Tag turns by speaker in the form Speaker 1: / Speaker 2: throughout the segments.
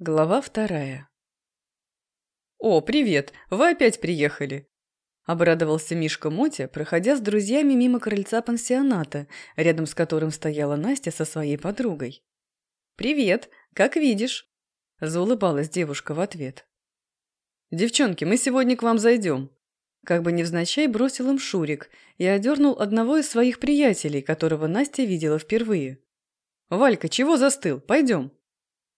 Speaker 1: Глава вторая. «О, привет! Вы опять приехали!» Обрадовался Мишка Мотя, проходя с друзьями мимо крыльца пансионата, рядом с которым стояла Настя со своей подругой. «Привет! Как видишь!» – заулыбалась девушка в ответ. «Девчонки, мы сегодня к вам зайдем!» Как бы невзначай бросил им Шурик и одернул одного из своих приятелей, которого Настя видела впервые. «Валька, чего застыл? Пойдем!»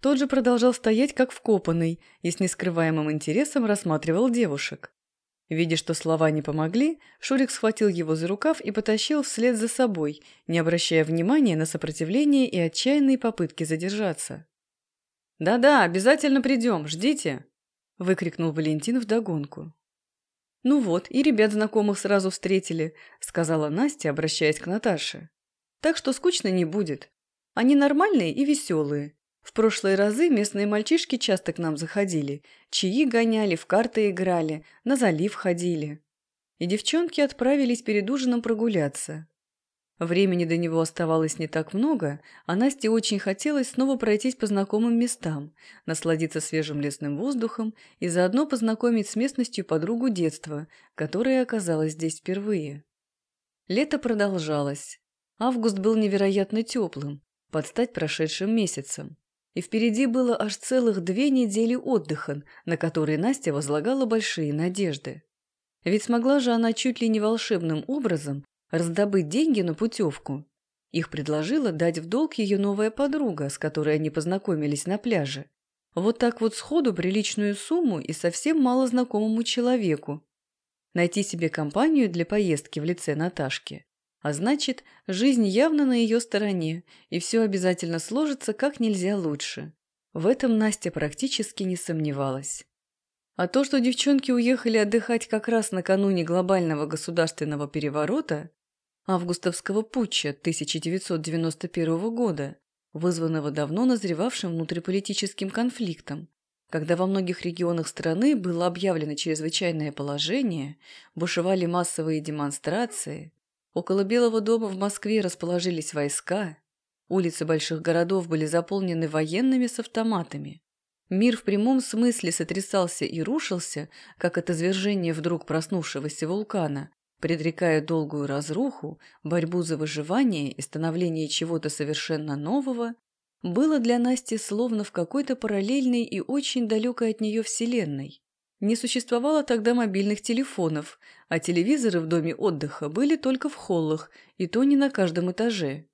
Speaker 1: Тот же продолжал стоять как вкопанный и с нескрываемым интересом рассматривал девушек. Видя, что слова не помогли, Шурик схватил его за рукав и потащил вслед за собой, не обращая внимания на сопротивление и отчаянные попытки задержаться. «Да-да, обязательно придем, ждите!» – выкрикнул Валентин вдогонку. «Ну вот, и ребят знакомых сразу встретили», – сказала Настя, обращаясь к Наташе. «Так что скучно не будет. Они нормальные и веселые. В прошлые разы местные мальчишки часто к нам заходили, чаи гоняли, в карты играли, на залив ходили. И девчонки отправились перед ужином прогуляться. Времени до него оставалось не так много, а Насте очень хотелось снова пройтись по знакомым местам, насладиться свежим лесным воздухом и заодно познакомить с местностью подругу детства, которая оказалась здесь впервые. Лето продолжалось. Август был невероятно теплым, под стать прошедшим месяцем. И впереди было аж целых две недели отдыха, на которые Настя возлагала большие надежды. Ведь смогла же она чуть ли не волшебным образом раздобыть деньги на путевку. Их предложила дать в долг ее новая подруга, с которой они познакомились на пляже. Вот так вот сходу приличную сумму и совсем мало знакомому человеку. Найти себе компанию для поездки в лице Наташки. А значит, жизнь явно на ее стороне, и все обязательно сложится как нельзя лучше. В этом Настя практически не сомневалась. А то, что девчонки уехали отдыхать как раз накануне глобального государственного переворота, августовского путча 1991 года, вызванного давно назревавшим внутриполитическим конфликтом, когда во многих регионах страны было объявлено чрезвычайное положение, бушевали массовые демонстрации, Около Белого дома в Москве расположились войска, улицы больших городов были заполнены военными с автоматами. Мир в прямом смысле сотрясался и рушился, как от извержения вдруг проснувшегося вулкана, предрекая долгую разруху, борьбу за выживание и становление чего-то совершенно нового, было для Насти словно в какой-то параллельной и очень далекой от нее вселенной. Не существовало тогда мобильных телефонов, а телевизоры в доме отдыха были только в холлах, и то не на каждом этаже.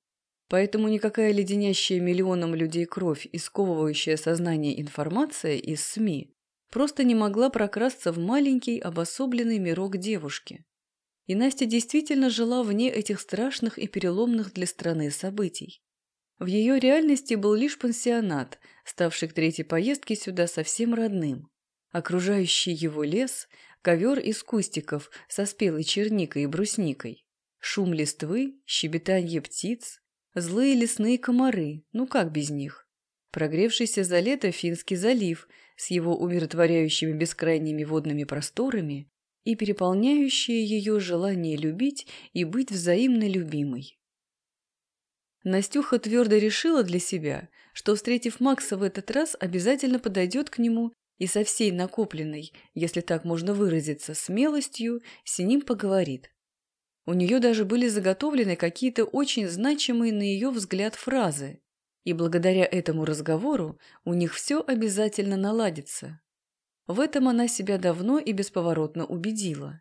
Speaker 1: Поэтому никакая леденящая миллионам людей кровь и сковывающая сознание информация из СМИ просто не могла прокрасться в маленький обособленный мирок девушки. И Настя действительно жила вне этих страшных и переломных для страны событий. В ее реальности был лишь пансионат, ставший к третьей поездке сюда совсем родным. Окружающий его лес – ковер из кустиков со спелой черникой и брусникой. Шум листвы, щебетанье птиц, злые лесные комары, ну как без них. Прогревшийся за лето Финский залив с его умиротворяющими бескрайними водными просторами и переполняющее ее желание любить и быть взаимно любимой. Настюха твердо решила для себя, что, встретив Макса в этот раз, обязательно подойдет к нему и со всей накопленной, если так можно выразиться, смелостью с ним поговорит. У нее даже были заготовлены какие-то очень значимые на ее взгляд фразы, и благодаря этому разговору у них все обязательно наладится. В этом она себя давно и бесповоротно убедила.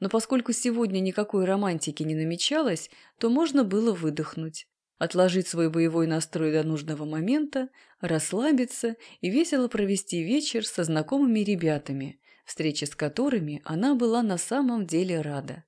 Speaker 1: Но поскольку сегодня никакой романтики не намечалось, то можно было выдохнуть отложить свой боевой настрой до нужного момента, расслабиться и весело провести вечер со знакомыми ребятами, встречи с которыми она была на самом деле рада.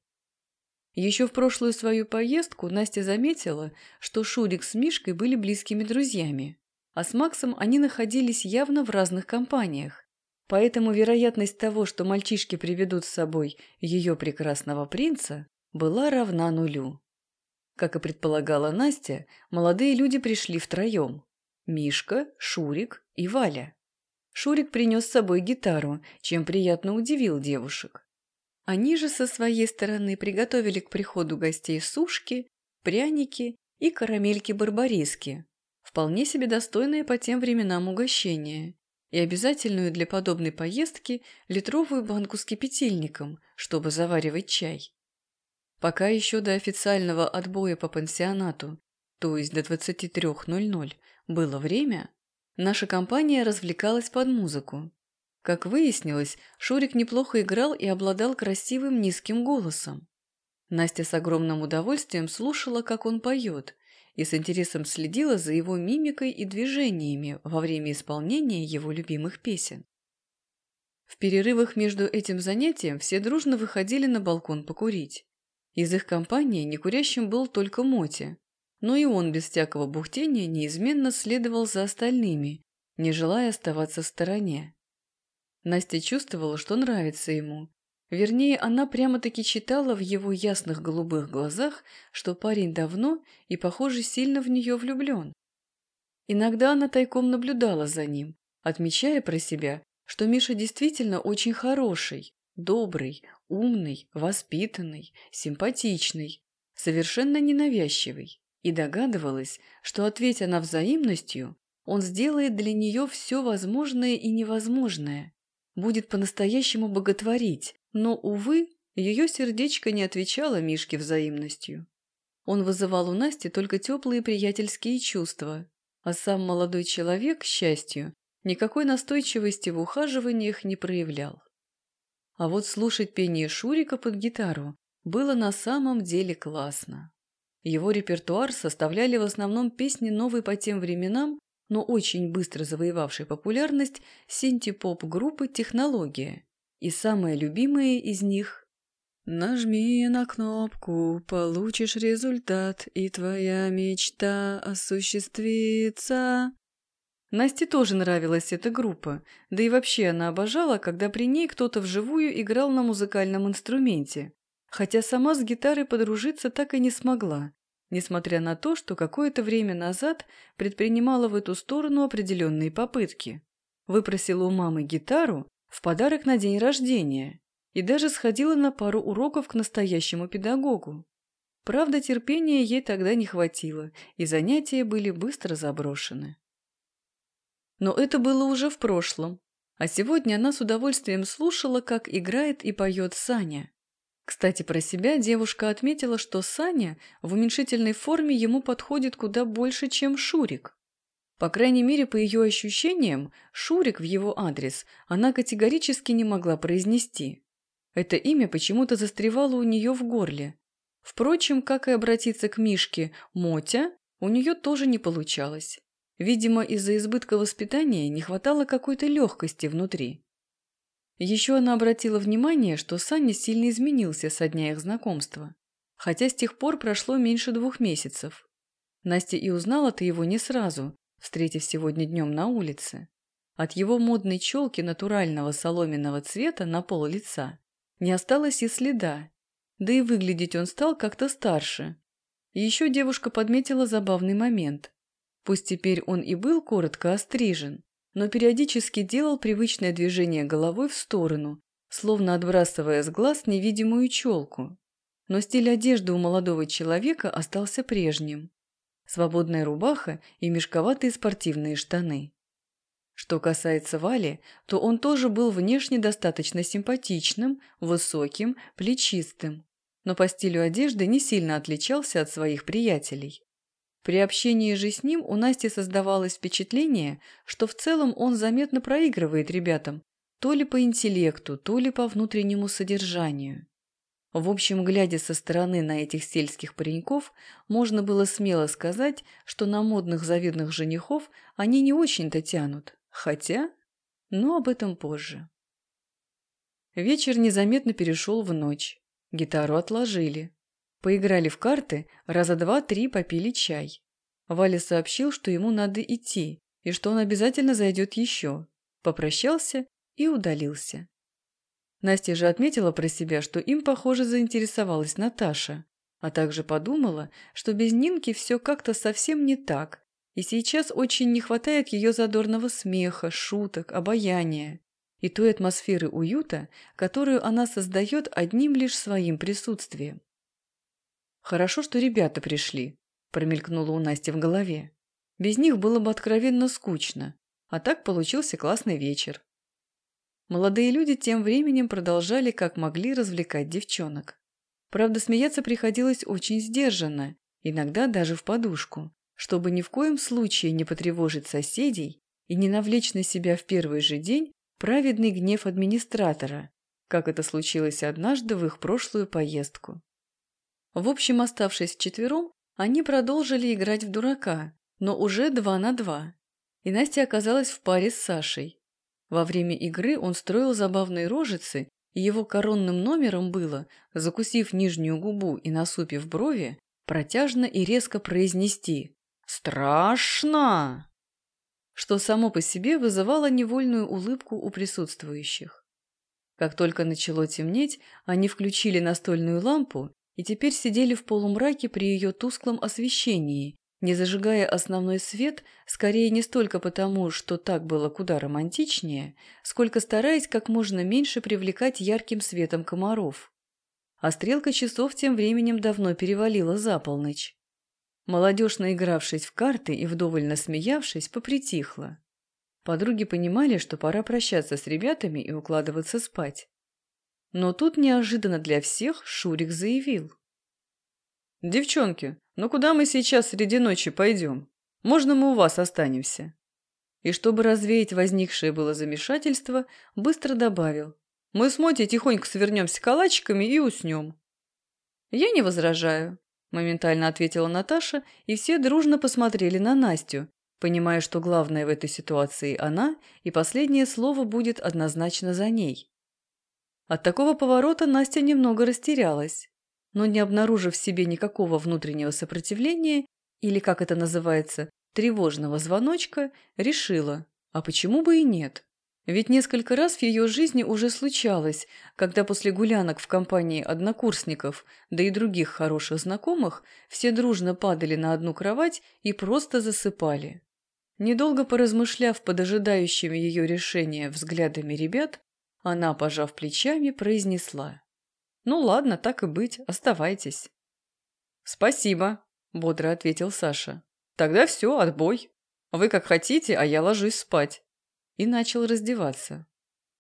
Speaker 1: Еще в прошлую свою поездку Настя заметила, что Шурик с Мишкой были близкими друзьями, а с Максом они находились явно в разных компаниях, поэтому вероятность того, что мальчишки приведут с собой ее прекрасного принца, была равна нулю. Как и предполагала Настя, молодые люди пришли втроем. Мишка, Шурик и Валя. Шурик принес с собой гитару, чем приятно удивил девушек. Они же со своей стороны приготовили к приходу гостей сушки, пряники и карамельки-барбариски. Вполне себе достойные по тем временам угощения. и обязательную для подобной поездки литровую банку с кипятильником, чтобы заваривать чай. Пока еще до официального отбоя по пансионату, то есть до 23.00, было время, наша компания развлекалась под музыку. Как выяснилось, Шурик неплохо играл и обладал красивым низким голосом. Настя с огромным удовольствием слушала, как он поет, и с интересом следила за его мимикой и движениями во время исполнения его любимых песен. В перерывах между этим занятием все дружно выходили на балкон покурить. Из их компании некурящим был только Моти, но и он без всякого бухтения неизменно следовал за остальными, не желая оставаться в стороне. Настя чувствовала, что нравится ему, Вернее, она прямо-таки читала в его ясных голубых глазах, что парень давно и, похоже, сильно в нее влюблен. Иногда она тайком наблюдала за ним, отмечая про себя, что Миша действительно очень хороший, добрый, умный, воспитанный, симпатичный, совершенно ненавязчивый, и догадывалась, что, ответя она взаимностью, он сделает для нее все возможное и невозможное, будет по-настоящему боготворить, но, увы, ее сердечко не отвечало Мишке взаимностью. Он вызывал у Насти только теплые приятельские чувства, а сам молодой человек, к счастью, никакой настойчивости в ухаживаниях не проявлял. А вот слушать пение Шурика под гитару было на самом деле классно. Его репертуар составляли в основном песни новой по тем временам, но очень быстро завоевавшей популярность синти-поп группы «Технология», и самое любимое из них «Нажми на кнопку, получишь результат, и твоя мечта осуществится». Насте тоже нравилась эта группа, да и вообще она обожала, когда при ней кто-то вживую играл на музыкальном инструменте, хотя сама с гитарой подружиться так и не смогла, несмотря на то, что какое-то время назад предпринимала в эту сторону определенные попытки. Выпросила у мамы гитару, в подарок на день рождения и даже сходила на пару уроков к настоящему педагогу. Правда, терпения ей тогда не хватило, и занятия были быстро заброшены. Но это было уже в прошлом, а сегодня она с удовольствием слушала, как играет и поет Саня. Кстати, про себя девушка отметила, что Саня в уменьшительной форме ему подходит куда больше, чем Шурик. По крайней мере, по ее ощущениям, Шурик в его адрес она категорически не могла произнести. Это имя почему-то застревало у нее в горле. Впрочем, как и обратиться к Мишке «Мотя», у нее тоже не получалось. Видимо, из-за избытка воспитания не хватало какой-то легкости внутри. Еще она обратила внимание, что Саня сильно изменился со дня их знакомства. Хотя с тех пор прошло меньше двух месяцев. Настя и узнала-то его не сразу, встретив сегодня днем на улице. От его модной челки натурального соломенного цвета на пол лица не осталось и следа, да и выглядеть он стал как-то старше. Еще девушка подметила забавный момент. Пусть теперь он и был коротко острижен, но периодически делал привычное движение головой в сторону, словно отбрасывая с глаз невидимую челку. Но стиль одежды у молодого человека остался прежним свободная рубаха и мешковатые спортивные штаны. Что касается Вали, то он тоже был внешне достаточно симпатичным, высоким, плечистым, но по стилю одежды не сильно отличался от своих приятелей. При общении же с ним у Насти создавалось впечатление, что в целом он заметно проигрывает ребятам, то ли по интеллекту, то ли по внутреннему содержанию. В общем, глядя со стороны на этих сельских пареньков, можно было смело сказать, что на модных завидных женихов они не очень-то тянут. Хотя... Но об этом позже. Вечер незаметно перешел в ночь. Гитару отложили. Поиграли в карты, раза два-три попили чай. Валя сообщил, что ему надо идти, и что он обязательно зайдет еще. Попрощался и удалился. Настя же отметила про себя, что им, похоже, заинтересовалась Наташа, а также подумала, что без Нинки все как-то совсем не так, и сейчас очень не хватает ее задорного смеха, шуток, обаяния и той атмосферы уюта, которую она создает одним лишь своим присутствием. «Хорошо, что ребята пришли», – промелькнуло у Насти в голове. «Без них было бы откровенно скучно, А так получился классный вечер. Молодые люди тем временем продолжали как могли развлекать девчонок. Правда, смеяться приходилось очень сдержанно, иногда даже в подушку, чтобы ни в коем случае не потревожить соседей и не навлечь на себя в первый же день праведный гнев администратора, как это случилось однажды в их прошлую поездку. В общем, оставшись вчетвером, они продолжили играть в дурака, но уже два на два. И Настя оказалась в паре с Сашей. Во время игры он строил забавные рожицы, и его коронным номером было, закусив нижнюю губу и насупив брови, протяжно и резко произнести «Страшно!», что само по себе вызывало невольную улыбку у присутствующих. Как только начало темнеть, они включили настольную лампу и теперь сидели в полумраке при ее тусклом освещении, не зажигая основной свет, скорее не столько потому, что так было куда романтичнее, сколько стараясь как можно меньше привлекать ярким светом комаров. А стрелка часов тем временем давно перевалила за полночь. Молодежь, наигравшись в карты и вдоволь насмеявшись, попритихла. Подруги понимали, что пора прощаться с ребятами и укладываться спать. Но тут неожиданно для всех Шурик заявил. «Девчонки, ну куда мы сейчас среди ночи пойдем? Можно мы у вас останемся?» И чтобы развеять возникшее было замешательство, быстро добавил. «Мы с Мотей тихонько свернемся калачиками и уснем». «Я не возражаю», – моментально ответила Наташа, и все дружно посмотрели на Настю, понимая, что главное в этой ситуации она, и последнее слово будет однозначно за ней. От такого поворота Настя немного растерялась, но не обнаружив в себе никакого внутреннего сопротивления, или, как это называется, тревожного звоночка, решила, а почему бы и нет? Ведь несколько раз в ее жизни уже случалось, когда после гулянок в компании однокурсников, да и других хороших знакомых, все дружно падали на одну кровать и просто засыпали. Недолго поразмышляв под ожидающими ее решения взглядами ребят, она, пожав плечами, произнесла. «Ну ладно, так и быть, оставайтесь». «Спасибо», – бодро ответил Саша. «Тогда все, отбой. Вы как хотите, а я ложусь спать». И начал раздеваться.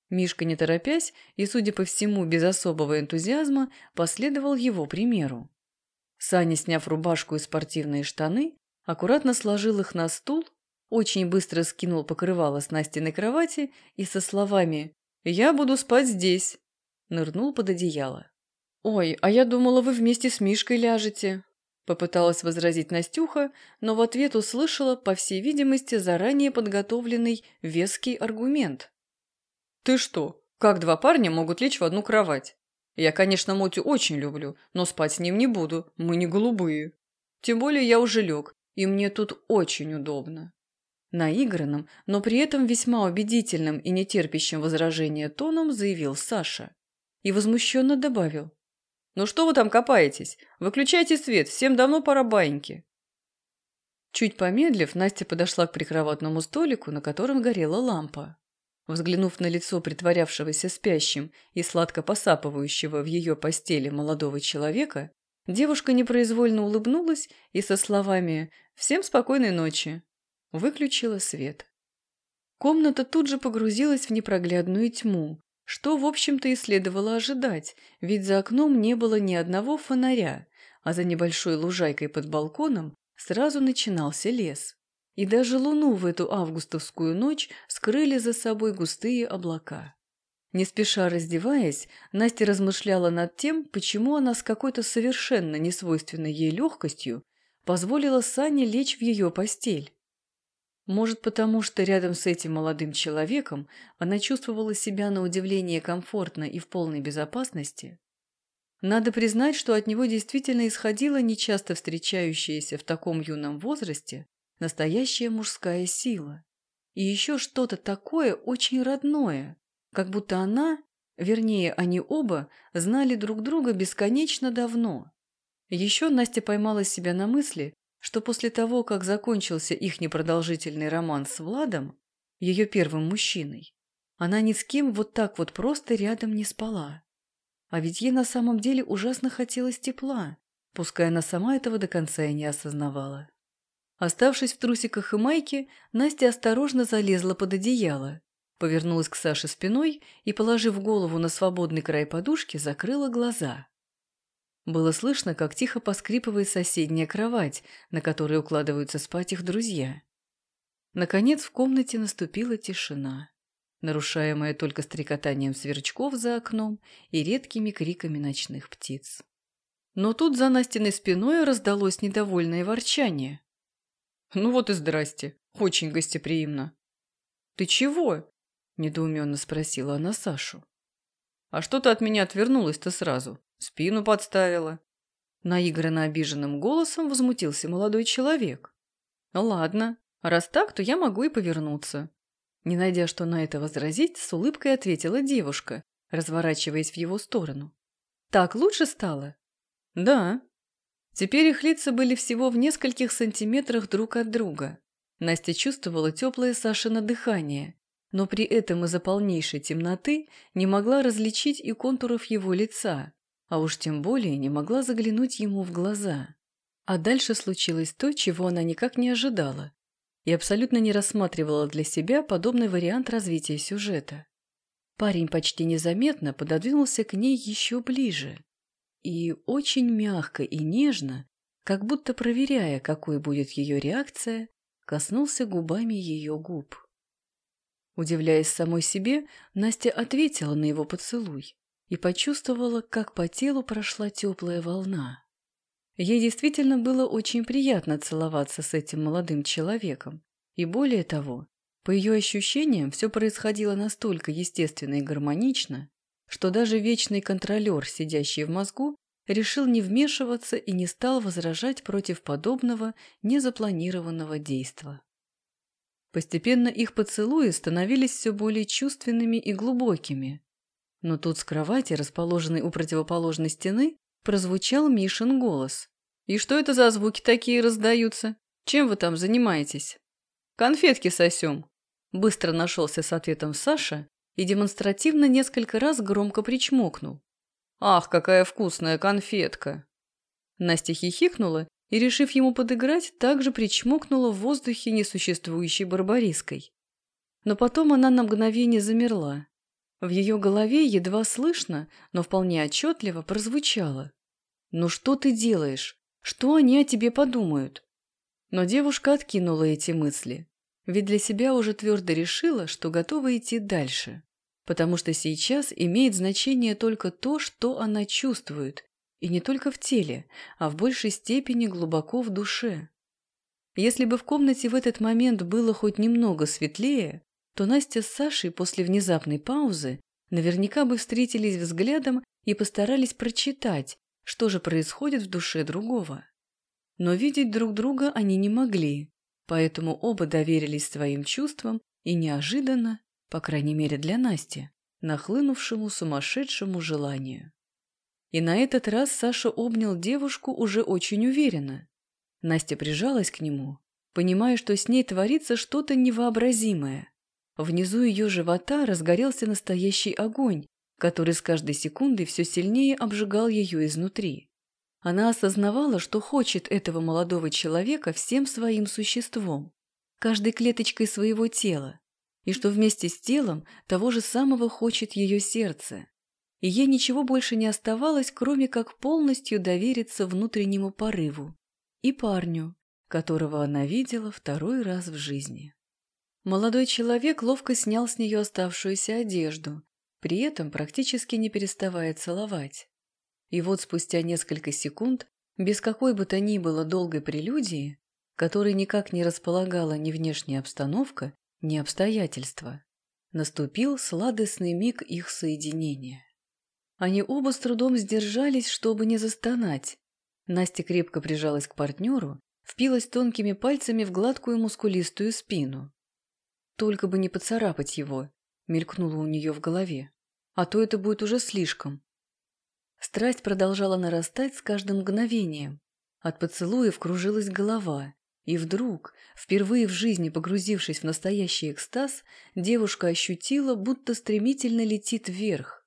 Speaker 1: Мишка, не торопясь и, судя по всему, без особого энтузиазма, последовал его примеру. Саня, сняв рубашку и спортивные штаны, аккуратно сложил их на стул, очень быстро скинул покрывало с Настиной кровати и со словами «Я буду спать здесь», нырнул под одеяло. «Ой, а я думала, вы вместе с Мишкой ляжете», попыталась возразить Настюха, но в ответ услышала, по всей видимости, заранее подготовленный веский аргумент. «Ты что, как два парня могут лечь в одну кровать? Я, конечно, Мотю очень люблю, но спать с ним не буду, мы не голубые. Тем более я уже лег, и мне тут очень удобно». Наигранным, но при этом весьма убедительным и нетерпящим возражения тоном заявил Саша. И возмущенно добавил. «Ну что вы там копаетесь? Выключайте свет, всем давно пора баньки». Чуть помедлив, Настя подошла к прикроватному столику, на котором горела лампа. Взглянув на лицо притворявшегося спящим и сладко посапывающего в ее постели молодого человека, девушка непроизвольно улыбнулась и со словами «Всем спокойной ночи» Выключила свет. Комната тут же погрузилась в непроглядную тьму, что, в общем-то, и следовало ожидать, ведь за окном не было ни одного фонаря, а за небольшой лужайкой под балконом сразу начинался лес. И даже луну в эту августовскую ночь скрыли за собой густые облака. Не спеша раздеваясь, Настя размышляла над тем, почему она с какой-то совершенно несвойственной ей легкостью позволила Сане лечь в ее постель. Может, потому что рядом с этим молодым человеком она чувствовала себя на удивление комфортно и в полной безопасности? Надо признать, что от него действительно исходила нечасто встречающаяся в таком юном возрасте настоящая мужская сила. И еще что-то такое очень родное, как будто она, вернее, они оба, знали друг друга бесконечно давно. Еще Настя поймала себя на мысли, что после того, как закончился их непродолжительный роман с Владом, ее первым мужчиной, она ни с кем вот так вот просто рядом не спала. А ведь ей на самом деле ужасно хотелось тепла, пускай она сама этого до конца и не осознавала. Оставшись в трусиках и майке, Настя осторожно залезла под одеяло, повернулась к Саше спиной и, положив голову на свободный край подушки, закрыла глаза. Было слышно, как тихо поскрипывает соседняя кровать, на которой укладываются спать их друзья. Наконец в комнате наступила тишина, нарушаемая только стрекотанием сверчков за окном и редкими криками ночных птиц. Но тут за Настиной спиной раздалось недовольное ворчание. «Ну вот и здрасте. Очень гостеприимно». «Ты чего?» – недоуменно спросила она Сашу. «А что ты от меня отвернулась-то сразу? Спину подставила?» Наигранно обиженным голосом возмутился молодой человек. «Ладно, раз так, то я могу и повернуться». Не найдя, что на это возразить, с улыбкой ответила девушка, разворачиваясь в его сторону. «Так лучше стало?» «Да», Теперь их лица были всего в нескольких сантиметрах друг от друга. Настя чувствовала теплое Сашино дыхание, но при этом из-за полнейшей темноты не могла различить и контуров его лица, а уж тем более не могла заглянуть ему в глаза. А дальше случилось то, чего она никак не ожидала, и абсолютно не рассматривала для себя подобный вариант развития сюжета. Парень почти незаметно пододвинулся к ней еще ближе и очень мягко и нежно, как будто проверяя, какой будет ее реакция, коснулся губами ее губ. Удивляясь самой себе, Настя ответила на его поцелуй и почувствовала, как по телу прошла теплая волна. Ей действительно было очень приятно целоваться с этим молодым человеком, и более того, по ее ощущениям, все происходило настолько естественно и гармонично, что даже вечный контролер, сидящий в мозгу, решил не вмешиваться и не стал возражать против подобного незапланированного действа. Постепенно их поцелуи становились все более чувственными и глубокими. Но тут с кровати, расположенной у противоположной стены, прозвучал Мишин голос. «И что это за звуки такие раздаются? Чем вы там занимаетесь?» «Конфетки сосем», – быстро нашелся с ответом Саша и демонстративно несколько раз громко причмокнул. «Ах, какая вкусная конфетка!» Настя хихикнула и, решив ему подыграть, также причмокнула в воздухе несуществующей барбариской. Но потом она на мгновение замерла. В ее голове едва слышно, но вполне отчетливо прозвучало. «Ну что ты делаешь? Что они о тебе подумают?» Но девушка откинула эти мысли, ведь для себя уже твердо решила, что готова идти дальше потому что сейчас имеет значение только то, что она чувствует, и не только в теле, а в большей степени глубоко в душе. Если бы в комнате в этот момент было хоть немного светлее, то Настя с Сашей после внезапной паузы наверняка бы встретились взглядом и постарались прочитать, что же происходит в душе другого. Но видеть друг друга они не могли, поэтому оба доверились своим чувствам и неожиданно по крайней мере для Насти, нахлынувшему сумасшедшему желанию. И на этот раз Саша обнял девушку уже очень уверенно. Настя прижалась к нему, понимая, что с ней творится что-то невообразимое. Внизу ее живота разгорелся настоящий огонь, который с каждой секундой все сильнее обжигал ее изнутри. Она осознавала, что хочет этого молодого человека всем своим существом, каждой клеточкой своего тела, и что вместе с телом того же самого хочет ее сердце. И ей ничего больше не оставалось, кроме как полностью довериться внутреннему порыву и парню, которого она видела второй раз в жизни. Молодой человек ловко снял с нее оставшуюся одежду, при этом практически не переставая целовать. И вот спустя несколько секунд, без какой бы то ни было долгой прелюдии, которой никак не располагала ни внешняя обстановка, не обстоятельства. Наступил сладостный миг их соединения. Они оба с трудом сдержались, чтобы не застонать. Настя крепко прижалась к партнеру, впилась тонкими пальцами в гладкую мускулистую спину. Только бы не поцарапать его, мелькнуло у нее в голове. А то это будет уже слишком. Страсть продолжала нарастать с каждым мгновением. От поцелуев кружилась голова, и вдруг, впервые в жизни погрузившись в настоящий экстаз, девушка ощутила, будто стремительно летит вверх.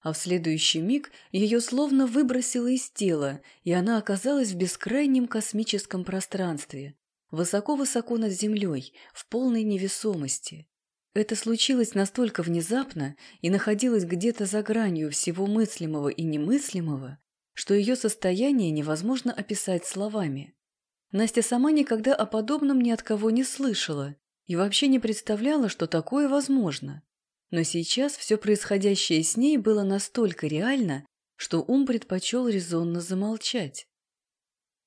Speaker 1: А в следующий миг ее словно выбросило из тела, и она оказалась в бескрайнем космическом пространстве, высоко-высоко над землей, в полной невесомости. Это случилось настолько внезапно и находилось где-то за гранью всего мыслимого и немыслимого, что ее состояние невозможно описать словами. Настя сама никогда о подобном ни от кого не слышала и вообще не представляла, что такое возможно. Но сейчас все происходящее с ней было настолько реально, что ум предпочел резонно замолчать.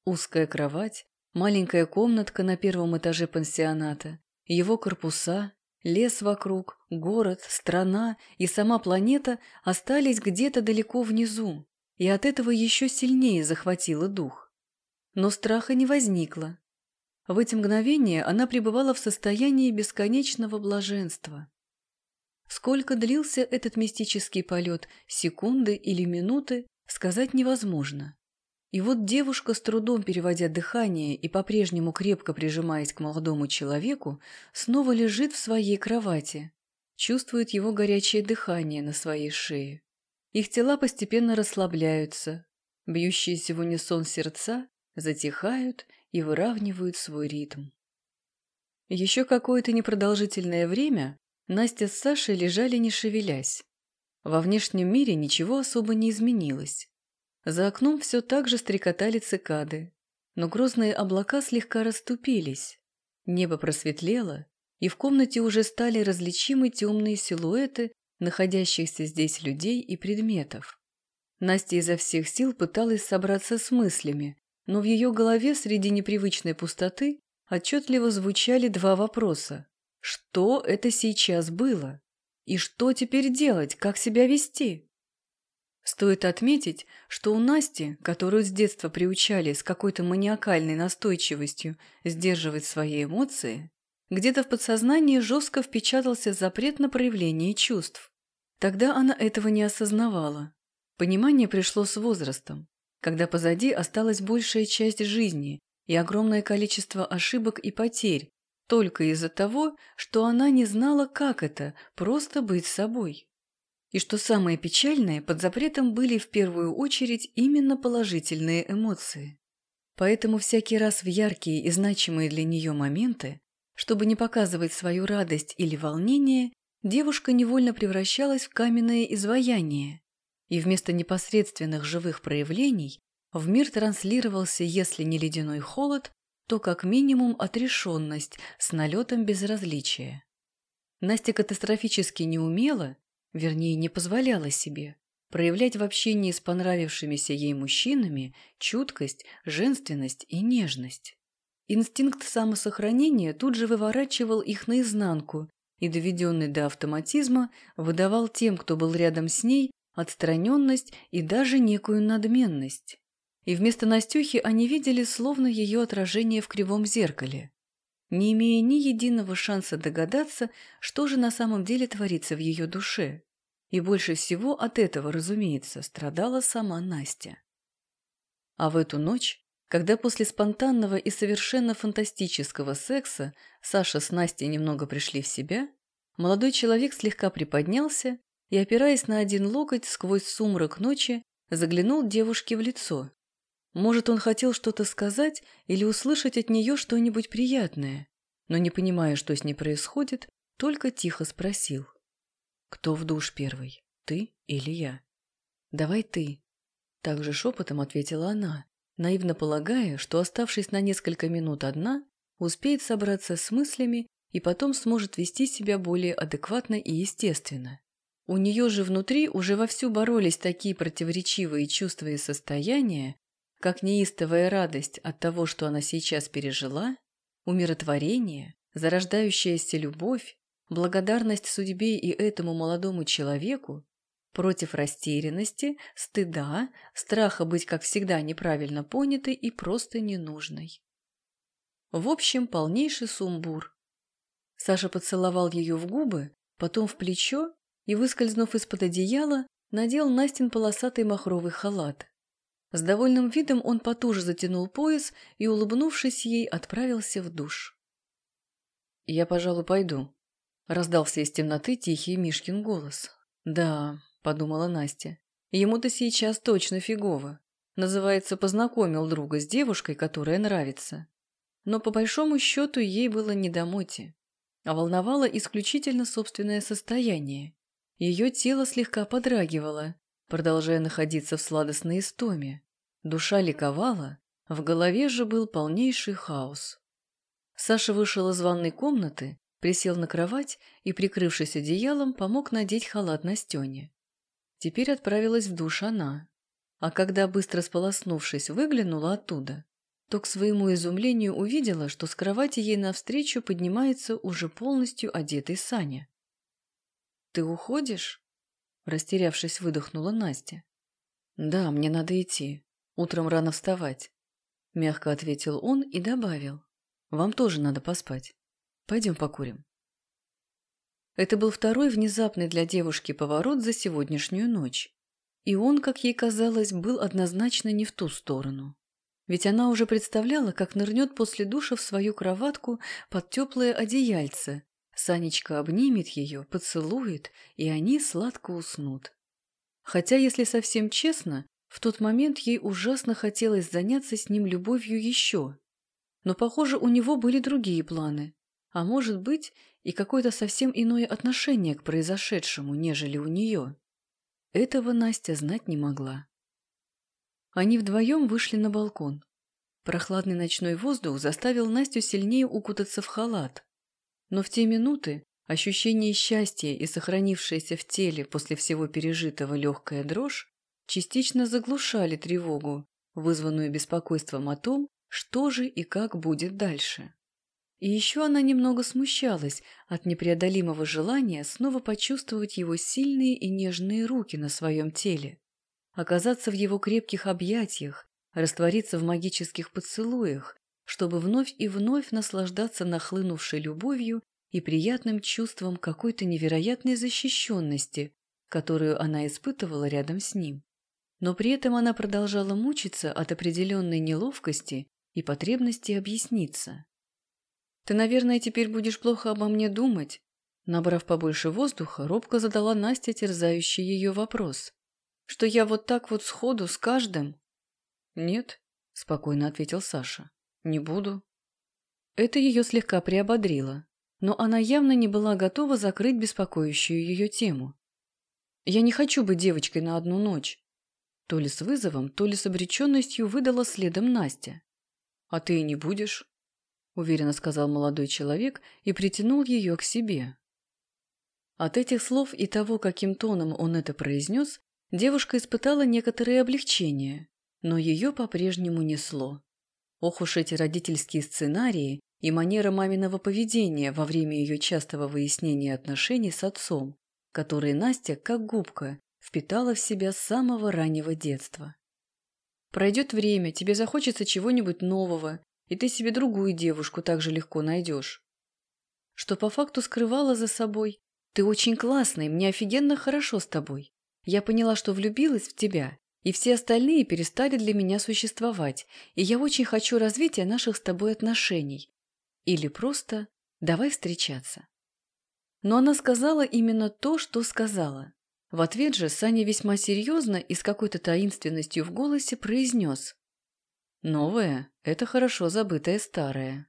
Speaker 1: Узкая кровать, маленькая комнатка на первом этаже пансионата, его корпуса, лес вокруг, город, страна и сама планета остались где-то далеко внизу, и от этого еще сильнее захватило дух. Но страха не возникло. В эти мгновения она пребывала в состоянии бесконечного блаженства. Сколько длился этот мистический полет, секунды или минуты, сказать невозможно. И вот девушка, с трудом переводя дыхание и по-прежнему крепко прижимаясь к молодому человеку, снова лежит в своей кровати, чувствует его горячее дыхание на своей шее. Их тела постепенно расслабляются, бьющиеся в унисон сердца затихают и выравнивают свой ритм. Еще какое-то непродолжительное время Настя с Сашей лежали не шевелясь. Во внешнем мире ничего особо не изменилось. За окном все так же стрекотали цикады, но грозные облака слегка расступились. Небо просветлело, и в комнате уже стали различимы темные силуэты находящихся здесь людей и предметов. Настя изо всех сил пыталась собраться с мыслями, но в ее голове среди непривычной пустоты отчетливо звучали два вопроса. Что это сейчас было? И что теперь делать, как себя вести? Стоит отметить, что у Насти, которую с детства приучали с какой-то маниакальной настойчивостью сдерживать свои эмоции, где-то в подсознании жестко впечатался запрет на проявление чувств. Тогда она этого не осознавала. Понимание пришло с возрастом, когда позади осталась большая часть жизни и огромное количество ошибок и потерь, только из-за того, что она не знала, как это – просто быть собой. И что самое печальное, под запретом были в первую очередь именно положительные эмоции. Поэтому всякий раз в яркие и значимые для нее моменты, чтобы не показывать свою радость или волнение, девушка невольно превращалась в каменное изваяние, и вместо непосредственных живых проявлений в мир транслировался, если не ледяной холод, то как минимум отрешенность с налетом безразличия. Настя катастрофически не умела, вернее, не позволяла себе, проявлять в общении с понравившимися ей мужчинами чуткость, женственность и нежность. Инстинкт самосохранения тут же выворачивал их наизнанку и, доведенный до автоматизма, выдавал тем, кто был рядом с ней, отстраненность и даже некую надменность и вместо Настюхи они видели словно ее отражение в кривом зеркале, не имея ни единого шанса догадаться, что же на самом деле творится в ее душе. И больше всего от этого, разумеется, страдала сама Настя. А в эту ночь, когда после спонтанного и совершенно фантастического секса Саша с Настей немного пришли в себя, молодой человек слегка приподнялся и, опираясь на один локоть сквозь сумрак ночи, заглянул девушке в лицо. Может, он хотел что-то сказать или услышать от нее что-нибудь приятное, но, не понимая, что с ней происходит, только тихо спросил. «Кто в душ первый, ты или я?» «Давай ты», — также шепотом ответила она, наивно полагая, что, оставшись на несколько минут одна, успеет собраться с мыслями и потом сможет вести себя более адекватно и естественно. У нее же внутри уже вовсю боролись такие противоречивые чувства и состояния, как неистовая радость от того, что она сейчас пережила, умиротворение, зарождающаяся любовь, благодарность судьбе и этому молодому человеку, против растерянности, стыда, страха быть, как всегда, неправильно понятой и просто ненужной. В общем, полнейший сумбур. Саша поцеловал ее в губы, потом в плечо и, выскользнув из-под одеяла, надел Настин полосатый махровый халат. С довольным видом он потуже затянул пояс и, улыбнувшись ей, отправился в душ. «Я, пожалуй, пойду», — раздался из темноты тихий Мишкин голос. «Да», — подумала Настя, — «ему-то сейчас точно фигово. Называется, познакомил друга с девушкой, которая нравится. Но по большому счету ей было не до Моти, а волновало исключительно собственное состояние. Ее тело слегка подрагивало, продолжая находиться в сладостной истоме. Душа ликовала, в голове же был полнейший хаос. Саша вышел из ванной комнаты, присел на кровать и, прикрывшись одеялом, помог надеть халат Настене. Теперь отправилась в душ она. А когда, быстро сполоснувшись, выглянула оттуда, то к своему изумлению увидела, что с кровати ей навстречу поднимается уже полностью одетый Саня. «Ты уходишь?» Растерявшись, выдохнула Настя. «Да, мне надо идти. Утром рано вставать», — мягко ответил он и добавил. «Вам тоже надо поспать. Пойдем покурим». Это был второй внезапный для девушки поворот за сегодняшнюю ночь. И он, как ей казалось, был однозначно не в ту сторону. Ведь она уже представляла, как нырнет после душа в свою кроватку под теплое одеяльце. Санечка обнимет ее, поцелует, и они сладко уснут. Хотя, если совсем честно, в тот момент ей ужасно хотелось заняться с ним любовью еще. Но, похоже, у него были другие планы. А может быть, и какое-то совсем иное отношение к произошедшему, нежели у нее. Этого Настя знать не могла. Они вдвоем вышли на балкон. Прохладный ночной воздух заставил Настю сильнее укутаться в халат. Но в те минуты ощущение счастья и сохранившаяся в теле после всего пережитого легкая дрожь частично заглушали тревогу, вызванную беспокойством о том, что же и как будет дальше. И еще она немного смущалась от непреодолимого желания снова почувствовать его сильные и нежные руки на своем теле, оказаться в его крепких объятиях, раствориться в магических поцелуях, чтобы вновь и вновь наслаждаться нахлынувшей любовью и приятным чувством какой-то невероятной защищенности, которую она испытывала рядом с ним. Но при этом она продолжала мучиться от определенной неловкости и потребности объясниться. «Ты, наверное, теперь будешь плохо обо мне думать?» Набрав побольше воздуха, робко задала Настя терзающий ее вопрос. «Что я вот так вот сходу с каждым?» «Нет», – спокойно ответил Саша. «Не буду». Это ее слегка приободрило, но она явно не была готова закрыть беспокоящую ее тему. «Я не хочу быть девочкой на одну ночь», – то ли с вызовом, то ли с обреченностью выдала следом Настя. «А ты и не будешь», уверенно сказал молодой человек и притянул ее к себе. От этих слов и того, каким тоном он это произнес, девушка испытала некоторое облегчение, но ее по-прежнему несло. Ох уж эти родительские сценарии и манера маминого поведения во время ее частого выяснения отношений с отцом, которые Настя, как губка, впитала в себя с самого раннего детства. Пройдет время, тебе захочется чего-нибудь нового, и ты себе другую девушку так же легко найдешь. Что по факту скрывала за собой. Ты очень классный, мне офигенно хорошо с тобой. Я поняла, что влюбилась в тебя, и все остальные перестали для меня существовать, и я очень хочу развития наших с тобой отношений. Или просто давай встречаться. Но она сказала именно то, что сказала. В ответ же Саня весьма серьезно и с какой-то таинственностью в голосе произнес. Новое – это хорошо забытое старое.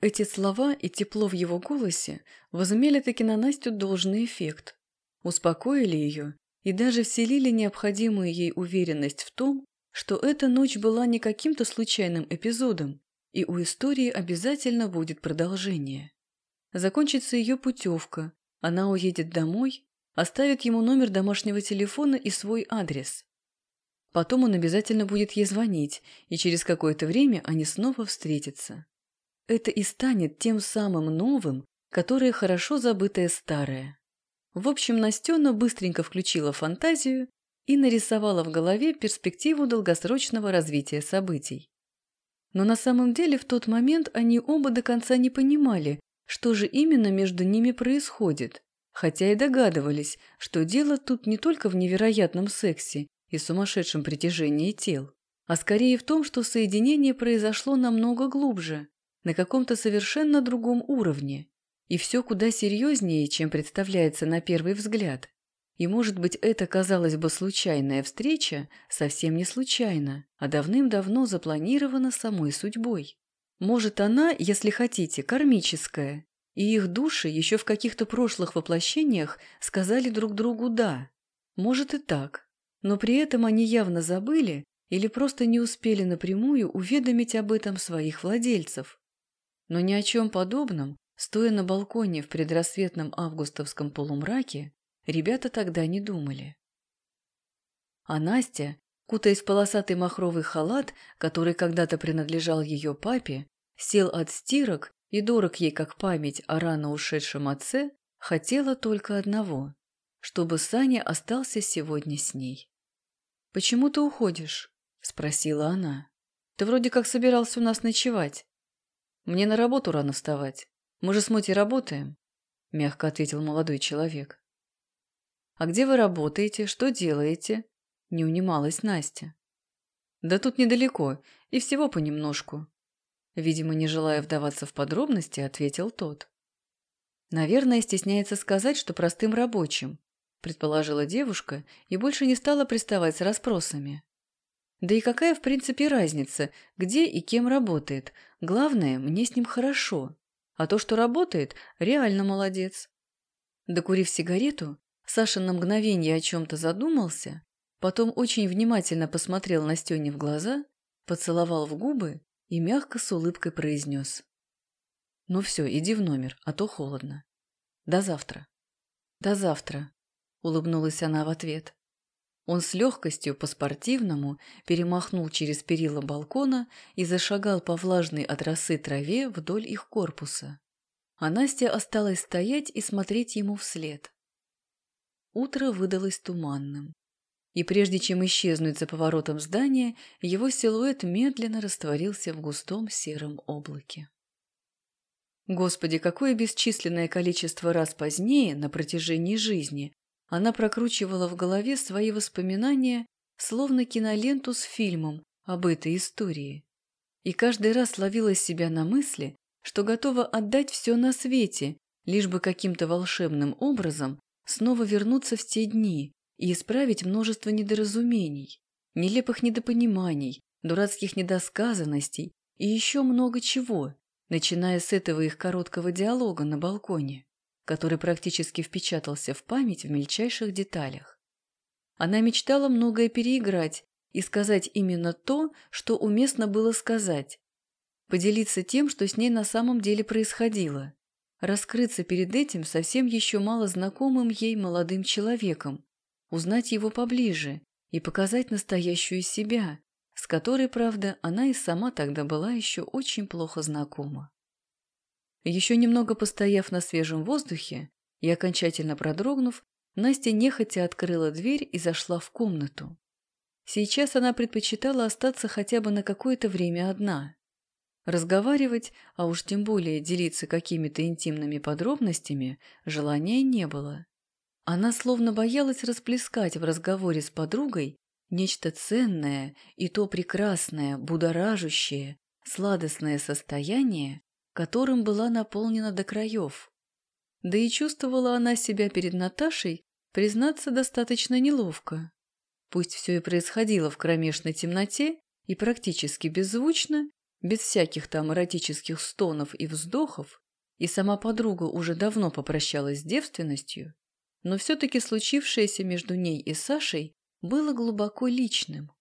Speaker 1: Эти слова и тепло в его голосе возымели таки на Настю должный эффект. Успокоили ее и даже вселили необходимую ей уверенность в том, что эта ночь была не каким-то случайным эпизодом, и у истории обязательно будет продолжение. Закончится ее путевка, она уедет домой, оставит ему номер домашнего телефона и свой адрес. Потом он обязательно будет ей звонить, и через какое-то время они снова встретятся. Это и станет тем самым новым, которое хорошо забытое старое. В общем, Настена быстренько включила фантазию и нарисовала в голове перспективу долгосрочного развития событий. Но на самом деле в тот момент они оба до конца не понимали, что же именно между ними происходит, хотя и догадывались, что дело тут не только в невероятном сексе и сумасшедшем притяжении тел, а скорее в том, что соединение произошло намного глубже, на каком-то совершенно другом уровне, и все куда серьезнее, чем представляется на первый взгляд. И, может быть, это, казалось бы, случайная встреча совсем не случайна, а давным-давно запланирована самой судьбой. Может, она, если хотите, кармическая, и их души еще в каких-то прошлых воплощениях сказали друг другу «да». Может и так, но при этом они явно забыли или просто не успели напрямую уведомить об этом своих владельцев. Но ни о чем подобном, стоя на балконе в предрассветном августовском полумраке, ребята тогда не думали. А Настя, кутаясь в полосатый махровый халат, который когда-то принадлежал ее папе, сел от стирок и дорог ей как память о рано ушедшем отце, хотела только одного – чтобы Саня остался сегодня с ней. «Почему ты уходишь?» – спросила она. «Ты вроде как собирался у нас ночевать. Мне на работу рано вставать. Мы же с Мотей работаем», – мягко ответил молодой человек. «А где вы работаете? Что делаете?» – не унималась Настя. «Да тут недалеко, и всего понемножку», Видимо, не желая вдаваться в подробности, ответил тот. «Наверное, стесняется сказать, что простым рабочим», предположила девушка и больше не стала приставать с расспросами. Да и какая, в принципе, разница, где и кем работает? Главное, мне с ним хорошо. А то, что работает, реально молодец. Докурив сигарету, Саша на мгновение о чем-то задумался, потом очень внимательно посмотрел Настене в глаза, поцеловал в губы и мягко с улыбкой произнес. «Ну все, иди в номер, а то холодно. До завтра». «До завтра», — улыбнулась она в ответ. Он с легкостью по-спортивному перемахнул через перила балкона и зашагал по влажной от росы траве вдоль их корпуса. А Настя осталась стоять и смотреть ему вслед. Утро выдалось туманным и прежде чем исчезнуть за поворотом здания, его силуэт медленно растворился в густом сером облаке. Господи, какое бесчисленное количество раз позднее, на протяжении жизни, она прокручивала в голове свои воспоминания, словно киноленту с фильмом об этой истории. И каждый раз ловила себя на мысли, что готова отдать все на свете, лишь бы каким-то волшебным образом снова вернуться в те дни, и исправить множество недоразумений, нелепых недопониманий, дурацких недосказанностей и еще много чего, начиная с этого их короткого диалога на балконе, который практически впечатался в память в мельчайших деталях. Она мечтала многое переиграть и сказать именно то, что уместно было сказать, поделиться тем, что с ней на самом деле происходило, раскрыться перед этим совсем еще мало знакомым ей молодым человеком, узнать его поближе и показать настоящую себя, с которой, правда, она и сама тогда была еще очень плохо знакома. Еще немного постояв на свежем воздухе и окончательно продрогнув, Настя нехотя открыла дверь и зашла в комнату. Сейчас она предпочитала остаться хотя бы на какое-то время одна. Разговаривать, а уж тем более делиться какими-то интимными подробностями, желания не было. Она словно боялась расплескать в разговоре с подругой нечто ценное и то прекрасное, будоражущее, сладостное состояние, которым была наполнена до краев. Да и чувствовала она себя перед Наташей, признаться, достаточно неловко. Пусть все и происходило в кромешной темноте и практически беззвучно, без всяких там эротических стонов и вздохов, и сама подруга уже давно попрощалась с девственностью, но все-таки случившееся между ней и Сашей было глубоко личным.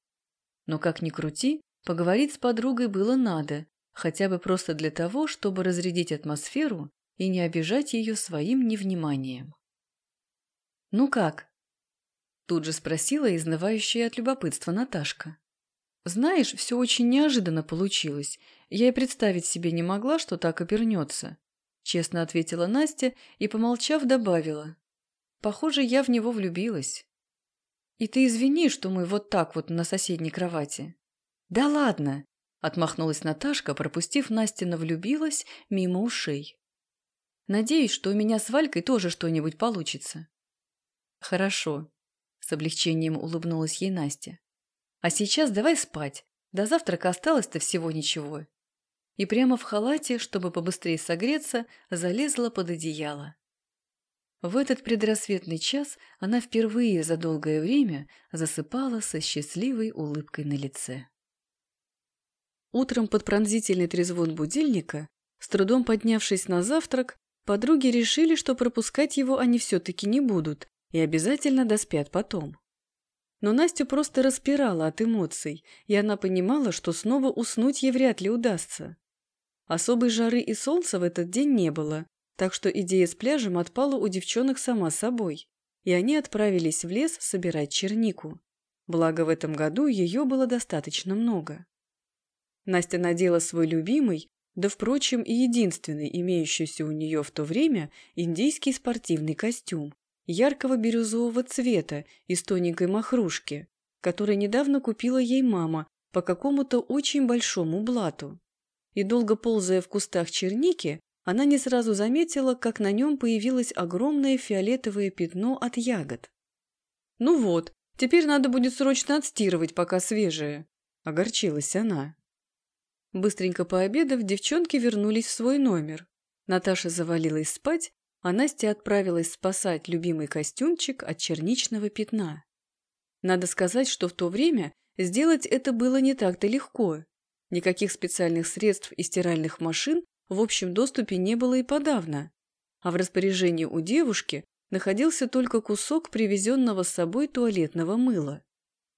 Speaker 1: Но как ни крути, поговорить с подругой было надо, хотя бы просто для того, чтобы разрядить атмосферу и не обижать ее своим невниманием. «Ну как?» – тут же спросила изнывающая от любопытства Наташка. «Знаешь, все очень неожиданно получилось. Я и представить себе не могла, что так обернется», – честно ответила Настя и, помолчав, добавила. Похоже, я в него влюбилась. И ты извини, что мы вот так вот на соседней кровати. Да ладно, отмахнулась Наташка, пропустив Настина влюбилась мимо ушей. Надеюсь, что у меня с Валькой тоже что-нибудь получится. Хорошо, с облегчением улыбнулась ей Настя. А сейчас давай спать. До завтрака осталось-то всего ничего. И прямо в халате, чтобы побыстрее согреться, залезла под одеяло. В этот предрассветный час она впервые за долгое время засыпала со счастливой улыбкой на лице. Утром под пронзительный трезвон будильника, с трудом поднявшись на завтрак, подруги решили, что пропускать его они все-таки не будут и обязательно доспят потом. Но Настю просто распирала от эмоций, и она понимала, что снова уснуть ей вряд ли удастся. Особой жары и солнца в этот день не было, так что идея с пляжем отпала у девчонок сама собой, и они отправились в лес собирать чернику. Благо в этом году ее было достаточно много. Настя надела свой любимый, да, впрочем, и единственный имеющийся у нее в то время индийский спортивный костюм, яркого бирюзового цвета из тоненькой махрушки, который недавно купила ей мама по какому-то очень большому блату. И долго ползая в кустах черники, она не сразу заметила, как на нем появилось огромное фиолетовое пятно от ягод. «Ну вот, теперь надо будет срочно отстирывать, пока свежее», – огорчилась она. Быстренько пообедав, девчонки вернулись в свой номер. Наташа завалилась спать, а Настя отправилась спасать любимый костюмчик от черничного пятна. Надо сказать, что в то время сделать это было не так-то легко. Никаких специальных средств и стиральных машин в общем доступе не было и подавно. А в распоряжении у девушки находился только кусок привезенного с собой туалетного мыла.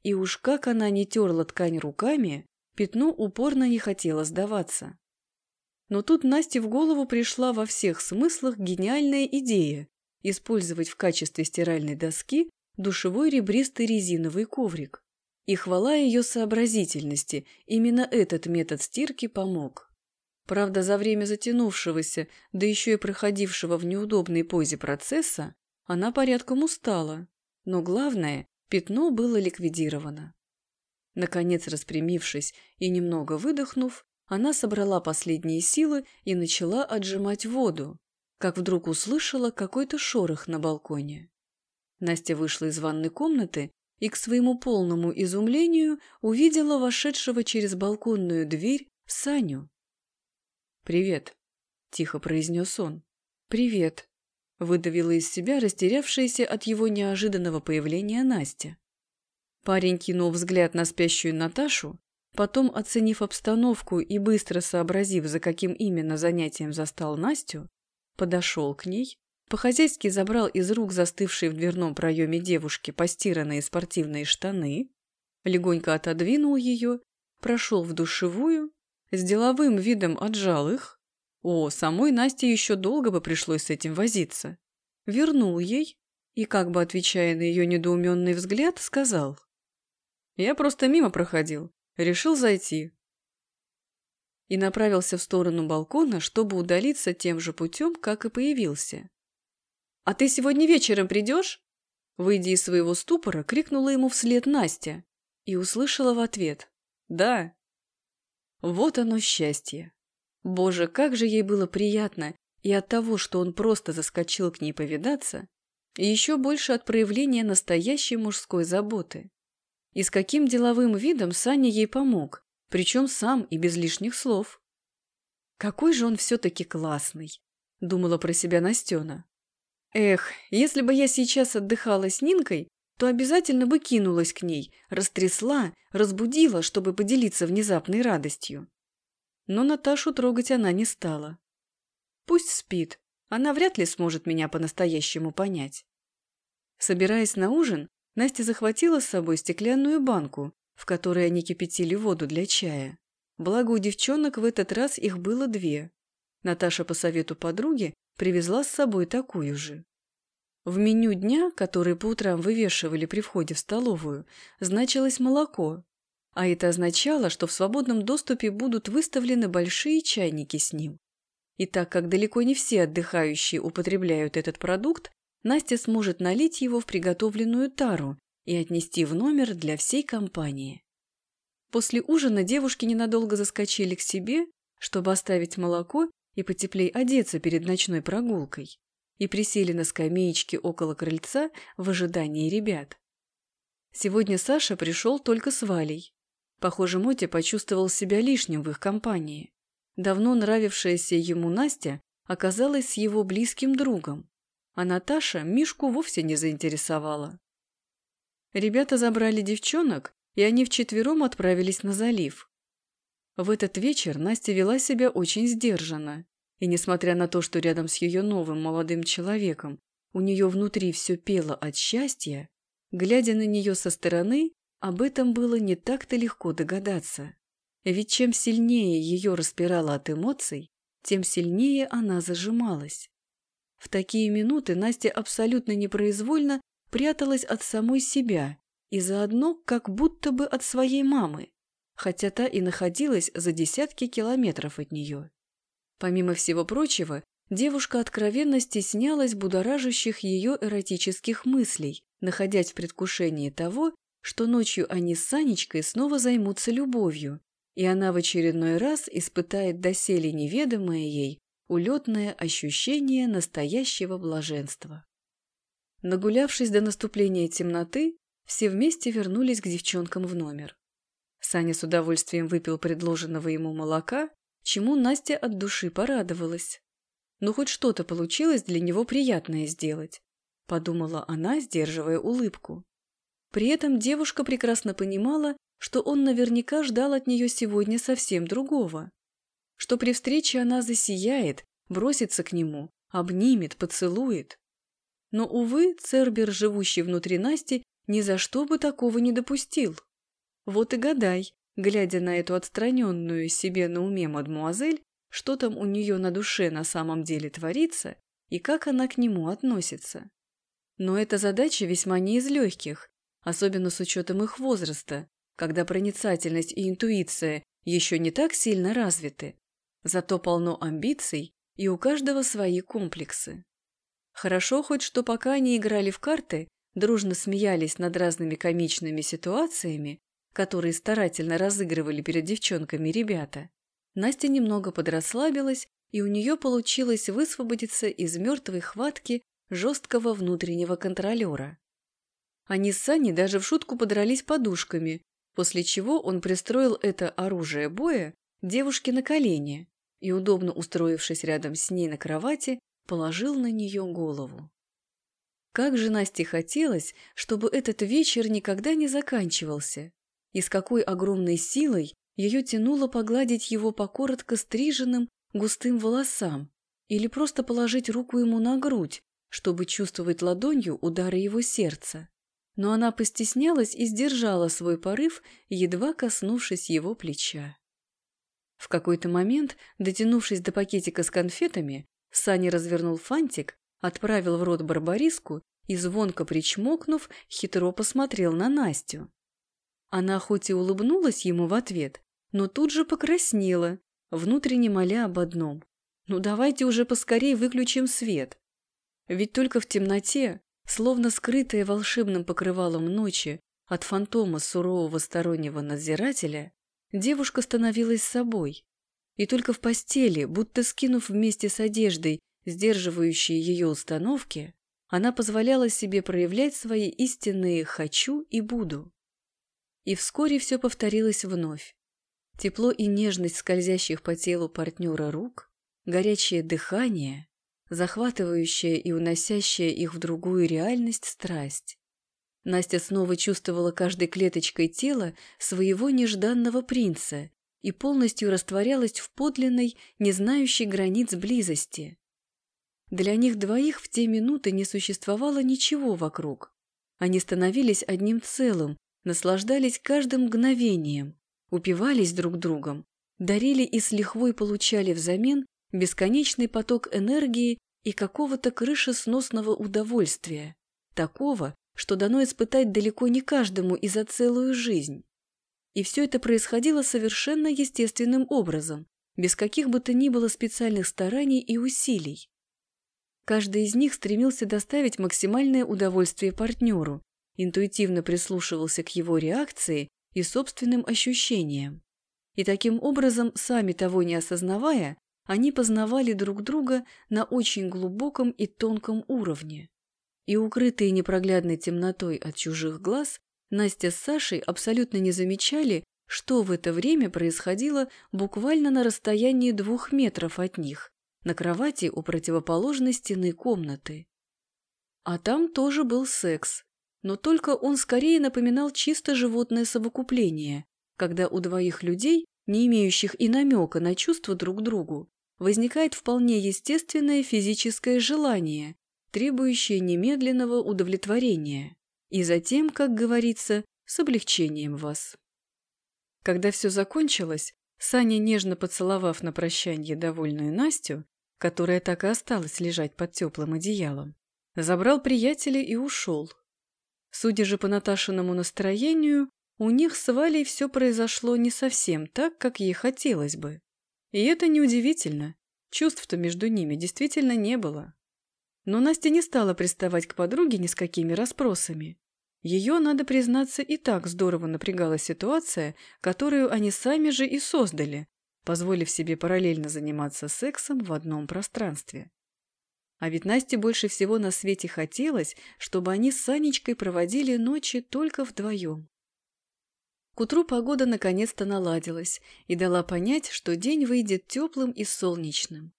Speaker 1: И уж как она не терла ткань руками, пятно упорно не хотело сдаваться. Но тут Насте в голову пришла во всех смыслах гениальная идея использовать в качестве стиральной доски душевой ребристый резиновый коврик. И хвала ее сообразительности, именно этот метод стирки помог. Правда, за время затянувшегося, да еще и проходившего в неудобной позе процесса, она порядком устала. Но главное, пятно было ликвидировано. Наконец, распрямившись и немного выдохнув, она собрала последние силы и начала отжимать воду, как вдруг услышала какой-то шорох на балконе. Настя вышла из ванной комнаты и, к своему полному изумлению, увидела вошедшего через балконную дверь Саню. «Привет», – тихо произнес он. «Привет», – выдавила из себя растерявшаяся от его неожиданного появления Настя. Парень кинул взгляд на спящую Наташу Потом, оценив обстановку и быстро сообразив, за каким именно занятием застал Настю, подошел к ней, по-хозяйски забрал из рук застывшей в дверном проеме девушки постиранные спортивные штаны, легонько отодвинул ее, прошел в душевую, с деловым видом отжал их. О, самой Насте еще долго бы пришлось с этим возиться. Вернул ей и, как бы отвечая на ее недоуменный взгляд, сказал. «Я просто мимо проходил. Решил зайти. И направился в сторону балкона, чтобы удалиться тем же путем, как и появился. «А ты сегодня вечером придешь?» Выйдя из своего ступора, крикнула ему вслед Настя и услышала в ответ «Да». Вот оно счастье. Боже, как же ей было приятно и от того, что он просто заскочил к ней повидаться, и еще больше от проявления настоящей мужской заботы. И с каким деловым видом Саня ей помог, причем сам и без лишних слов. «Какой же он все-таки классный!» – думала про себя Настена. «Эх, если бы я сейчас отдыхала с Нинкой, то обязательно бы кинулась к ней, растрясла, разбудила, чтобы поделиться внезапной радостью. Но Наташу трогать она не стала. Пусть спит, она вряд ли сможет меня по-настоящему понять. Собираясь на ужин, Настя захватила с собой стеклянную банку, в которой они кипятили воду для чая. Благо у девчонок в этот раз их было две. Наташа по совету подруги привезла с собой такую же. В меню дня, которое по утрам вывешивали при входе в столовую, значилось молоко, а это означало, что в свободном доступе будут выставлены большие чайники с ним. И так как далеко не все отдыхающие употребляют этот продукт, Настя сможет налить его в приготовленную тару и отнести в номер для всей компании. После ужина девушки ненадолго заскочили к себе, чтобы оставить молоко и потеплей одеться перед ночной прогулкой, и присели на скамеечке около крыльца в ожидании ребят. Сегодня Саша пришел только с Валей. Похоже, Мотя почувствовал себя лишним в их компании. Давно нравившаяся ему Настя оказалась с его близким другом, а Наташа Мишку вовсе не заинтересовала. Ребята забрали девчонок, и они вчетвером отправились на залив. В этот вечер Настя вела себя очень сдержанно. И несмотря на то, что рядом с ее новым молодым человеком у нее внутри все пело от счастья, глядя на нее со стороны, об этом было не так-то легко догадаться. Ведь чем сильнее ее распирало от эмоций, тем сильнее она зажималась. В такие минуты Настя абсолютно непроизвольно пряталась от самой себя и заодно как будто бы от своей мамы, хотя та и находилась за десятки километров от нее. Помимо всего прочего, девушка откровенно стеснялась будоражащих ее эротических мыслей, находясь в предвкушении того, что ночью они с Санечкой снова займутся любовью, и она в очередной раз испытает доселе неведомое ей улетное ощущение настоящего блаженства. Нагулявшись до наступления темноты, все вместе вернулись к девчонкам в номер. Саня с удовольствием выпил предложенного ему молока, чему Настя от души порадовалась. Ну, хоть что-то получилось для него приятное сделать, подумала она, сдерживая улыбку. При этом девушка прекрасно понимала, что он наверняка ждал от нее сегодня совсем другого что при встрече она засияет, бросится к нему, обнимет, поцелует. Но, увы, Цербер, живущий внутри Насти, ни за что бы такого не допустил. Вот и гадай, глядя на эту отстраненную себе на уме мадмуазель, что там у нее на душе на самом деле творится и как она к нему относится. Но эта задача весьма не из легких, особенно с учетом их возраста, когда проницательность и интуиция еще не так сильно развиты, Зато полно амбиций, и у каждого свои комплексы. Хорошо хоть, что пока они играли в карты, дружно смеялись над разными комичными ситуациями, которые старательно разыгрывали перед девчонками ребята, Настя немного подрасслабилась, и у нее получилось высвободиться из мертвой хватки жесткого внутреннего контролера. Они с Саней даже в шутку подрались подушками, после чего он пристроил это оружие боя девушке на колени, и, удобно устроившись рядом с ней на кровати, положил на нее голову. Как же Насте хотелось, чтобы этот вечер никогда не заканчивался, и с какой огромной силой ее тянуло погладить его по коротко стриженным густым волосам или просто положить руку ему на грудь, чтобы чувствовать ладонью удары его сердца. Но она постеснялась и сдержала свой порыв, едва коснувшись его плеча. В какой-то момент, дотянувшись до пакетика с конфетами, Саня развернул фантик, отправил в рот барбариску и, звонко причмокнув, хитро посмотрел на Настю. Она хоть и улыбнулась ему в ответ, но тут же покраснела, внутренне моля об одном. «Ну давайте уже поскорей выключим свет». Ведь только в темноте, словно скрытая волшебным покрывалом ночи от фантома сурового стороннего надзирателя, девушка становилась собой. И только в постели, будто скинув вместе с одеждой сдерживающие ее установки, она позволяла себе проявлять свои истинные «хочу» и «буду». И вскоре все повторилось вновь. Тепло и нежность скользящих по телу партнера рук, горячее дыхание, захватывающая и уносящая их в другую реальность страсть. Настя снова чувствовала каждой клеточкой тела своего нежданного принца и полностью растворялась в подлинной, не знающей границ близости. Для них двоих в те минуты не существовало ничего вокруг. Они становились одним целым, наслаждались каждым мгновением, упивались друг другом, дарили и с лихвой получали взамен бесконечный поток энергии и какого-то крышесносного удовольствия, такого, что дано испытать далеко не каждому и за целую жизнь. И все это происходило совершенно естественным образом, без каких бы то ни было специальных стараний и усилий. Каждый из них стремился доставить максимальное удовольствие партнеру, интуитивно прислушивался к его реакции и собственным ощущениям. И таким образом, сами того не осознавая, они познавали друг друга на очень глубоком и тонком уровне. И укрытые непроглядной темнотой от чужих глаз, Настя с Сашей абсолютно не замечали, что в это время происходило буквально на расстоянии двух метров от них, на кровати у противоположной стены комнаты. А там тоже был секс, но только он скорее напоминал чисто животное совокупление, когда у двоих людей не имеющих и намека на чувства друг к другу, возникает вполне естественное физическое желание, требующее немедленного удовлетворения, и затем, как говорится, с облегчением вас. Когда все закончилось, Саня, нежно поцеловав на прощанье довольную Настю, которая так и осталась лежать под теплым одеялом, забрал приятеля и ушел. Судя же по Наташиному настроению, у них с Валей все произошло не совсем так, как ей хотелось бы. И это неудивительно. Чувств-то между ними действительно не было. Но Настя не стала приставать к подруге ни с какими расспросами. Ее, надо признаться, и так здорово напрягала ситуация, которую они сами же и создали, позволив себе параллельно заниматься сексом в одном пространстве. А ведь Насте больше всего на свете хотелось, чтобы они с Санечкой проводили ночи только вдвоем. К утру погода наконец-то наладилась и дала понять, что день выйдет теплым и солнечным.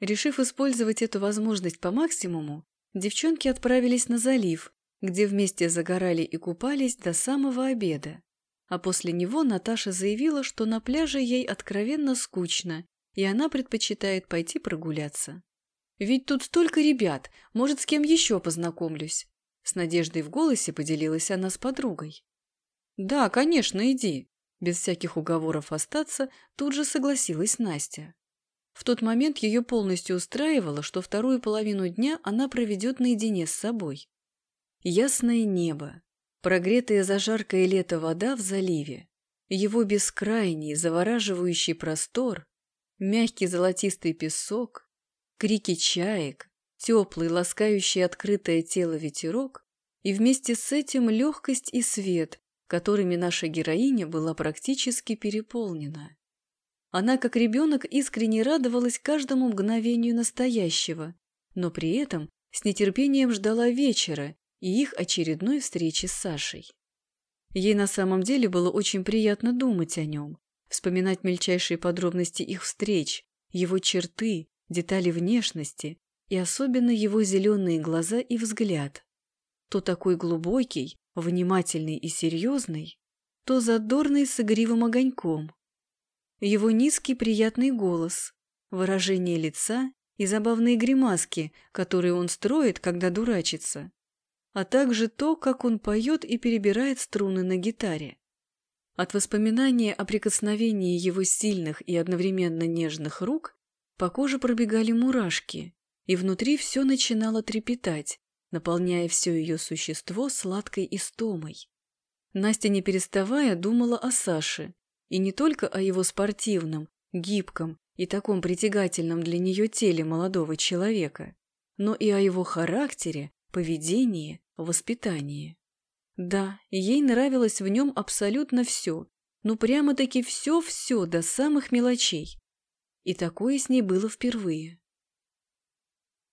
Speaker 1: Решив использовать эту возможность по максимуму, девчонки отправились на залив, где вместе загорали и купались до самого обеда. А после него Наташа заявила, что на пляже ей откровенно скучно, и она предпочитает пойти прогуляться. «Ведь тут столько ребят, может, с кем еще познакомлюсь?» С надеждой в голосе поделилась она с подругой. «Да, конечно, иди». Без всяких уговоров остаться, тут же согласилась Настя. В тот момент ее полностью устраивало, что вторую половину дня она проведет наедине с собой. Ясное небо, прогретая за жаркое лето вода в заливе, его бескрайний, завораживающий простор, мягкий золотистый песок, крики чаек, теплый, ласкающий открытое тело ветерок и вместе с этим легкость и свет, которыми наша героиня была практически переполнена. Она, как ребенок, искренне радовалась каждому мгновению настоящего, но при этом с нетерпением ждала вечера и их очередной встречи с Сашей. Ей на самом деле было очень приятно думать о нем, вспоминать мельчайшие подробности их встреч, его черты, детали внешности и особенно его зеленые глаза и взгляд. То такой глубокий, внимательный и серьезный, то задорный с игривым огоньком. Его низкий приятный голос, выражение лица и забавные гримаски, которые он строит, когда дурачится, а также то, как он поет и перебирает струны на гитаре. От воспоминания о прикосновении его сильных и одновременно нежных рук по коже пробегали мурашки, и внутри все начинало трепетать, наполняя все ее существо сладкой истомой. Настя, не переставая, думала о Саше, и не только о его спортивном, гибком и таком притягательном для нее теле молодого человека, но и о его характере, поведении, воспитании. Да, ей нравилось в нем абсолютно все, ну прямо-таки все-все до самых мелочей. И такое с ней было впервые.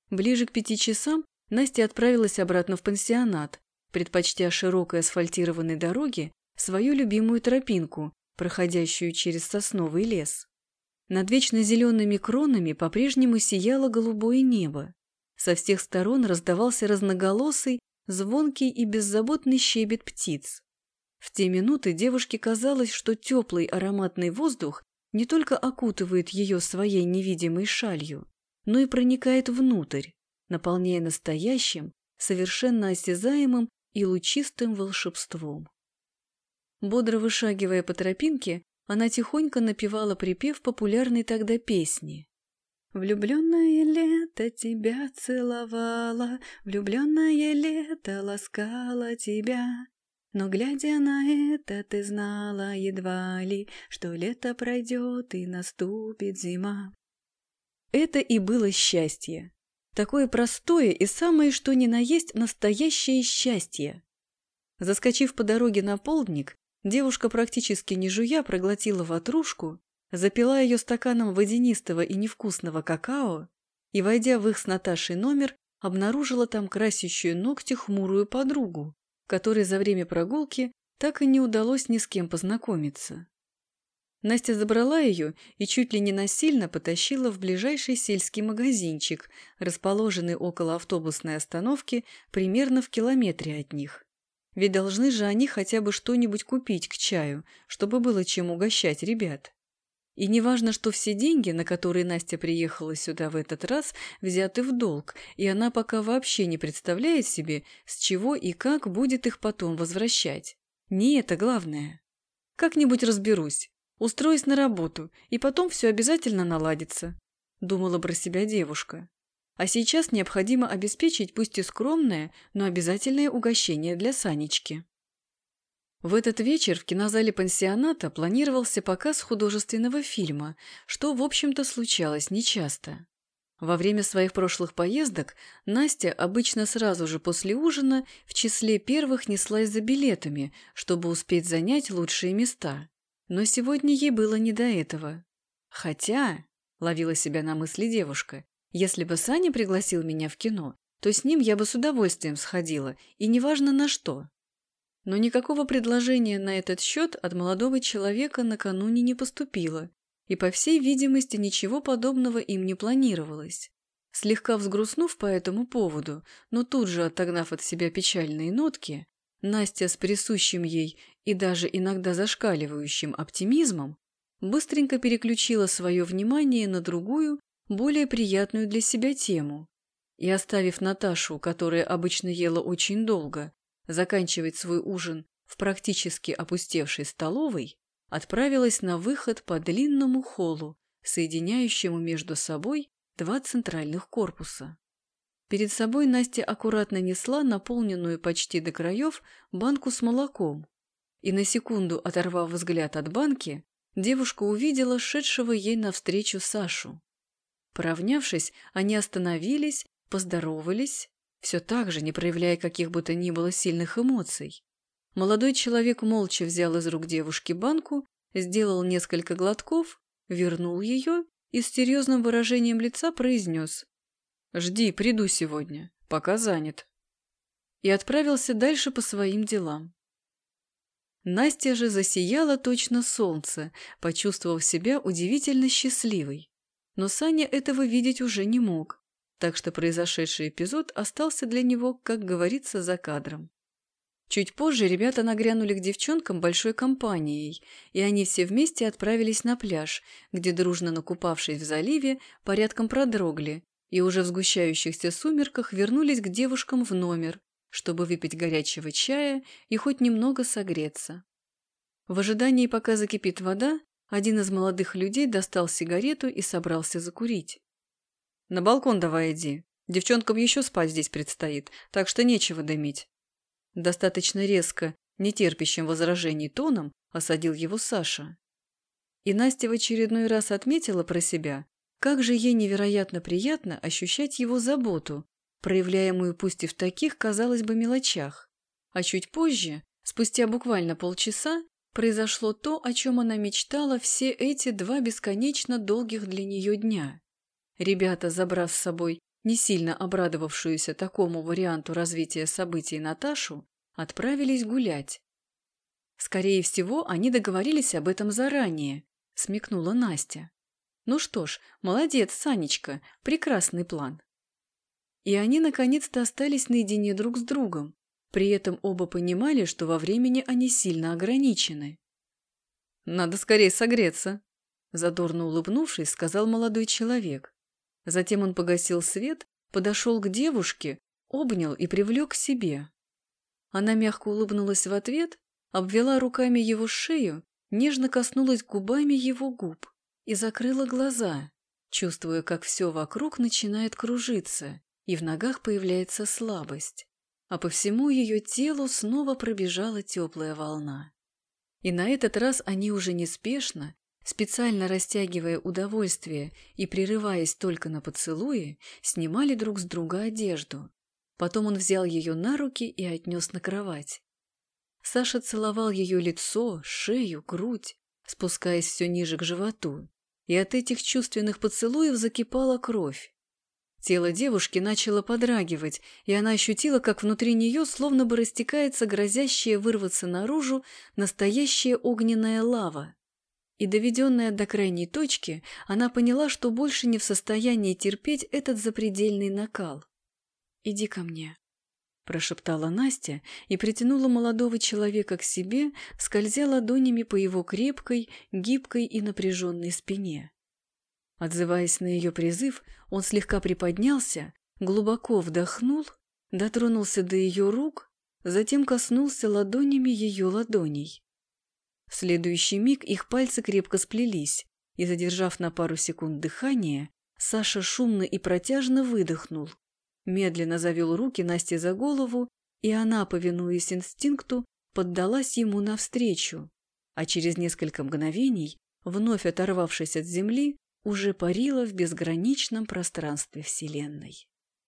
Speaker 1: Ближе к пяти часам Настя отправилась обратно в пансионат, предпочтя широкой асфальтированной дороге свою любимую тропинку, проходящую через сосновый лес. Над вечно зелеными кронами по-прежнему сияло голубое небо. Со всех сторон раздавался разноголосый, звонкий и беззаботный щебет птиц. В те минуты девушке казалось, что теплый ароматный воздух не только окутывает ее своей невидимой шалью, но и проникает внутрь, наполняя настоящим, совершенно осязаемым и лучистым волшебством. Бодро вышагивая по тропинке, она тихонько напевала припев популярной тогда песни. Влюбленное лето тебя целовало, Влюбленное лето ласкало тебя. Но, глядя на это, ты знала едва ли, Что лето пройдет и наступит зима. Это и было счастье. Такое простое и самое что ни на есть настоящее счастье. Заскочив по дороге на полдник, девушка практически не жуя проглотила ватрушку, запила ее стаканом водянистого и невкусного какао и, войдя в их с Наташей номер, обнаружила там красящую ногти хмурую подругу, которой за время прогулки так и не удалось ни с кем познакомиться. Настя забрала ее и чуть ли не насильно потащила в ближайший сельский магазинчик, расположенный около автобусной остановки примерно в километре от них. Ведь должны же они хотя бы что-нибудь купить к чаю, чтобы было чем угощать ребят. И неважно, что все деньги, на которые Настя приехала сюда в этот раз, взяты в долг, и она пока вообще не представляет себе, с чего и как будет их потом возвращать. Не это главное. Как-нибудь разберусь, устроюсь на работу, и потом все обязательно наладится, думала про себя девушка. А сейчас необходимо обеспечить пусть и скромное, но обязательное угощение для Санечки. В этот вечер в кинозале пансионата планировался показ художественного фильма, что, в общем-то, случалось нечасто. Во время своих прошлых поездок Настя обычно сразу же после ужина в числе первых неслась за билетами, чтобы успеть занять лучшие места. Но сегодня ей было не до этого. Хотя, ловила себя на мысли девушка, если бы Саня пригласил меня в кино, то с ним я бы с удовольствием сходила, и неважно на что. Но никакого предложения на этот счет от молодого человека накануне не поступило, и, по всей видимости, ничего подобного им не планировалось. Слегка взгрустнув по этому поводу, но тут же отогнав от себя печальные нотки, Настя с присущим ей и даже иногда зашкаливающим оптимизмом быстренько переключила свое внимание на другую, более приятную для себя тему. И оставив Наташу, которая обычно ела очень долго, заканчивать свой ужин в практически опустевшей столовой, отправилась на выход по длинному холлу, соединяющему между собой два центральных корпуса. Перед собой Настя аккуратно несла наполненную почти до краев банку с молоком, и на секунду, оторвав взгляд от банки, девушка увидела шедшего ей навстречу Сашу. Поравнявшись, они остановились, поздоровались, все так же, не проявляя каких бы то ни было сильных эмоций. Молодой человек молча взял из рук девушки банку, сделал несколько глотков, вернул ее и с серьезным выражением лица произнес «Жди, приду сегодня, пока занят». И отправился дальше по своим делам. Настя же засияла точно солнце, почувствовав себя удивительно счастливой. Но Саня этого видеть уже не мог так что произошедший эпизод остался для него, как говорится, за кадром. Чуть позже ребята нагрянули к девчонкам большой компанией, и они все вместе отправились на пляж, где, дружно накупавшись в заливе, порядком продрогли, и уже в сгущающихся сумерках вернулись к девушкам в номер, чтобы выпить горячего чая и хоть немного согреться. В ожидании, пока закипит вода, один из молодых людей достал сигарету и собрался закурить. На балкон давай иди. Девчонкам еще спать здесь предстоит, так что нечего дымить. Достаточно резко, нетерпящим возражений тоном, осадил его Саша. И Настя в очередной раз отметила про себя, как же ей невероятно приятно ощущать его заботу, проявляемую пусть и в таких, казалось бы, мелочах. А чуть позже, спустя буквально полчаса, произошло то, о чем она мечтала все эти два бесконечно долгих для нее дня. Ребята, забрав с собой не сильно обрадовавшуюся такому варианту развития событий Наташу, отправились гулять. Скорее всего, они договорились об этом заранее, смекнула Настя. Ну что ж, молодец, Санечка, прекрасный план. И они наконец-то остались наедине друг с другом. При этом оба понимали, что во времени они сильно ограничены. «Надо скорее согреться», – задорно улыбнувшись, сказал молодой человек. Затем он погасил свет, подошел к девушке, обнял и привлек к себе. Она мягко улыбнулась в ответ, обвела руками его шею, нежно коснулась губами его губ и закрыла глаза, чувствуя, как все вокруг начинает кружиться, и в ногах появляется слабость, а по всему ее телу снова пробежала теплая волна. И на этот раз они уже неспешно, специально растягивая удовольствие и прерываясь только на поцелуи, снимали друг с друга одежду. Потом он взял ее на руки и отнес на кровать. Саша целовал ее лицо, шею, грудь, спускаясь все ниже к животу, и от этих чувственных поцелуев закипала кровь. Тело девушки начало подрагивать, и она ощутила, как внутри нее словно бы растекается грозящая вырваться наружу настоящая огненная лава. И доведенная до крайней точки, она поняла, что больше не в состоянии терпеть этот запредельный накал. «Иди ко мне», прошептала Настя и притянула молодого человека к себе, скользя ладонями по его крепкой, гибкой и напряженной спине. Отзываясь на ее призыв, он слегка приподнялся, глубоко вдохнул, дотронулся до ее рук, затем коснулся ладонями ее ладоней. В следующий миг их пальцы крепко сплелись, и, задержав на пару секунд дыхание, Саша шумно и протяжно выдохнул, медленно завел руки Насте за голову, и она, повинуясь инстинкту, поддалась ему навстречу, а через несколько мгновений, вновь оторвавшись от земли, уже парила в безграничном пространстве Вселенной.